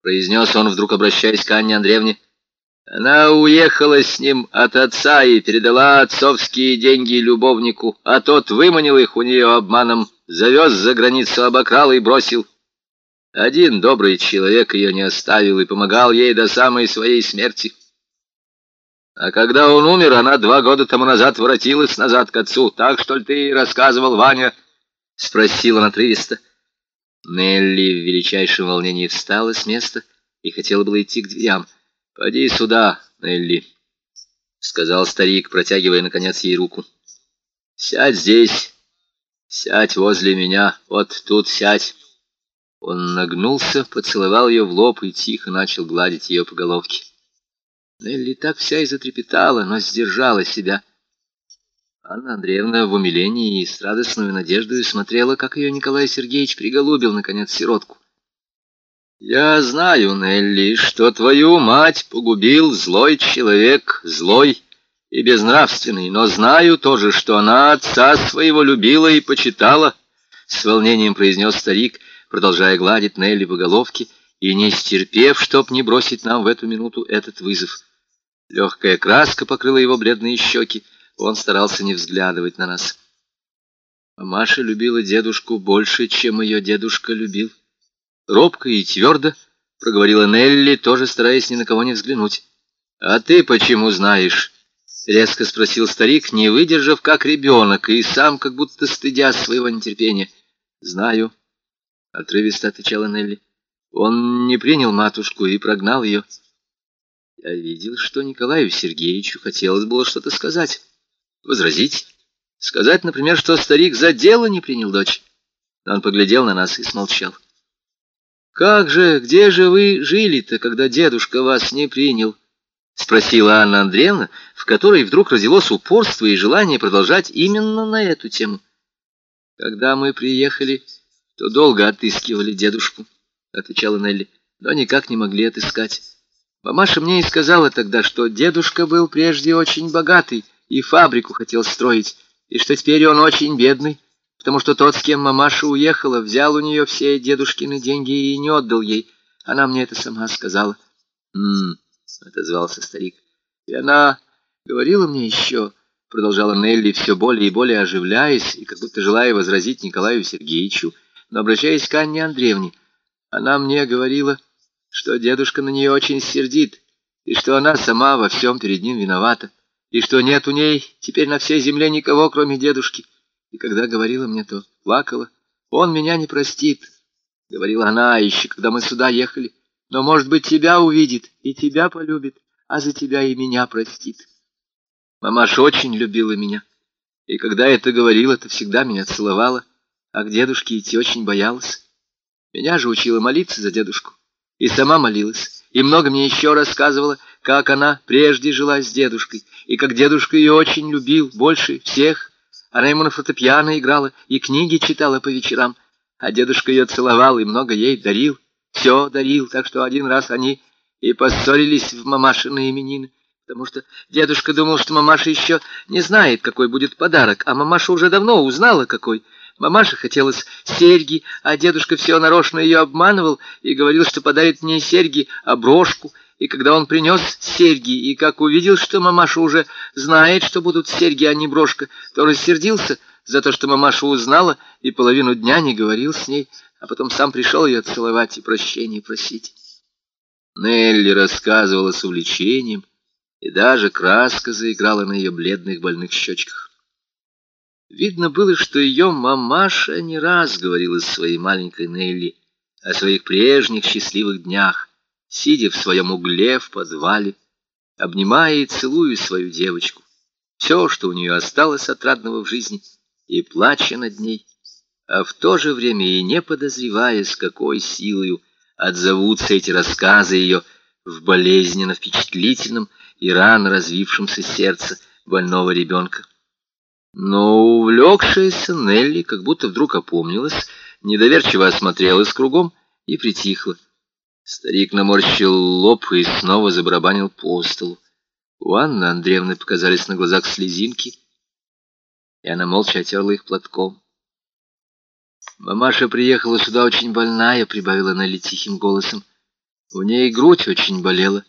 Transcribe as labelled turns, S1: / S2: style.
S1: — произнес он, вдруг обращаясь к Анне Андреевне. Она уехала с ним от отца и передала отцовские деньги любовнику, а тот выманил их у нее обманом, завез за границу, обокрал и бросил. Один добрый человек ее не оставил и помогал ей до самой своей смерти. А когда он умер, она два года тому назад воротилась назад к отцу. Так что ли ты рассказывал, Ваня? — спросила она отрывисто. Нелли в величайшем волнении встала с места и хотела было идти к дверям. — Поди сюда, Нелли, — сказал старик, протягивая, наконец, ей руку. — Сядь здесь, сядь возле меня, вот тут сядь. Он нагнулся, поцеловал ее в лоб и тихо начал гладить ее по головке. Нелли так вся и затрепетала, но сдержала себя. Анна Андреевна в умилении и с радостной надеждой смотрела, как ее Николай Сергеевич приголубил, наконец, сиротку. «Я знаю, Нелли, что твою мать погубил злой человек, злой и безнравственный, но знаю тоже, что она отца своего любила и почитала», — с волнением произнес старик, продолжая гладить Нелли по головке и не стерпев, чтоб не бросить нам в эту минуту этот вызов. Легкая краска покрыла его бледные щеки, он старался не взглядывать на нас. А Маша любила дедушку больше, чем ее дедушка любил. Робко и твердо проговорила Нелли, тоже стараясь ни на кого не взглянуть. «А ты почему знаешь?» — резко спросил старик, не выдержав, как ребенок, и сам как будто стыдя своего нетерпения. «Знаю», — отрывисто отвечала Нелли. «Он не принял матушку и прогнал ее». Я видел, что Николаю Сергеевичу хотелось было что-то сказать, возразить, сказать, например, что старик за дело не принял дочь. Он поглядел на нас и смолчал. «Как же, где же вы жили-то, когда дедушка вас не принял?» — спросила Анна Андреевна, в которой вдруг родилось упорство и желание продолжать именно на эту тему. «Когда мы приехали, то долго отыскивали дедушку», — отвечала Нелли, — «но никак не могли отыскать. Мамаша мне и сказала тогда, что дедушка был прежде очень богатый и фабрику хотел строить, и что теперь он очень бедный, потому что тот, с кем мамаша уехала, взял у нее все дедушкины деньги и не отдал ей. Она мне это сама сказала. «М-м», отозвался старик. «И она говорила мне еще...» Продолжала Нелли, все более и более оживляясь, и как будто желая возразить Николаю Сергеевичу, но обращаясь к Анне Андреевне. Она мне говорила что дедушка на нее очень сердит, и что она сама во всем перед ним виновата, и что нет у ней теперь на всей земле никого, кроме дедушки. И когда говорила мне то, плакала, он меня не простит, — говорила она еще, когда мы сюда ехали, но, может быть, тебя увидит и тебя полюбит, а за тебя и меня простит. Мамаша очень любила меня, и когда это говорила, то всегда меня целовала, а к дедушке идти очень боялась. Меня же учила молиться за дедушку и сама молилась, и много мне еще рассказывала, как она прежде жила с дедушкой, и как дедушка ее очень любил, больше всех. Она ему на фортепиано играла и книги читала по вечерам, а дедушка ее целовал и много ей дарил, все дарил, так что один раз они и поссорились в мамашиные именины, потому что дедушка думал, что мамаша еще не знает, какой будет подарок, а мамаша уже давно узнала, какой — Мамаше хотелось серьги, а дедушка все нарочно ее обманывал и говорил, что подарит мне серьги, а брошку. И когда он принес серьги, и как увидел, что мамаша уже знает, что будут серьги, а не брошка, то рассердился за то, что мамаша узнала, и половину дня не говорил с ней, а потом сам пришел ее целовать и прощения просить. Нелли рассказывала с увлечением, и даже краска заиграла на ее бледных больных щечках. Видно было, что ее мамаша не раз говорила своей маленькой Нелли о своих прежних счастливых днях, сидя в своем угле в подвале, обнимая и целуя свою девочку, все, что у нее осталось отрадного в жизни, и плача над ней, а в то же время и не подозревая, с какой силою отзовутся эти рассказы ее в болезненно впечатлительном и рано развившемся сердце больного ребенка. Но увлекшаяся Нелли как будто вдруг опомнилась, недоверчиво осмотрелась кругом и притихла. Старик наморщил лоб и снова забарабанил по столу. У Анны Андреевны показались на глазах слезинки, и она молча отерла их платком. «Мамаша приехала сюда очень больная», — прибавила Нелли тихим голосом. У ней грудь очень болела.